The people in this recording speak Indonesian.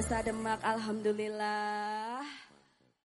biasa Demak, Alhamdulillah.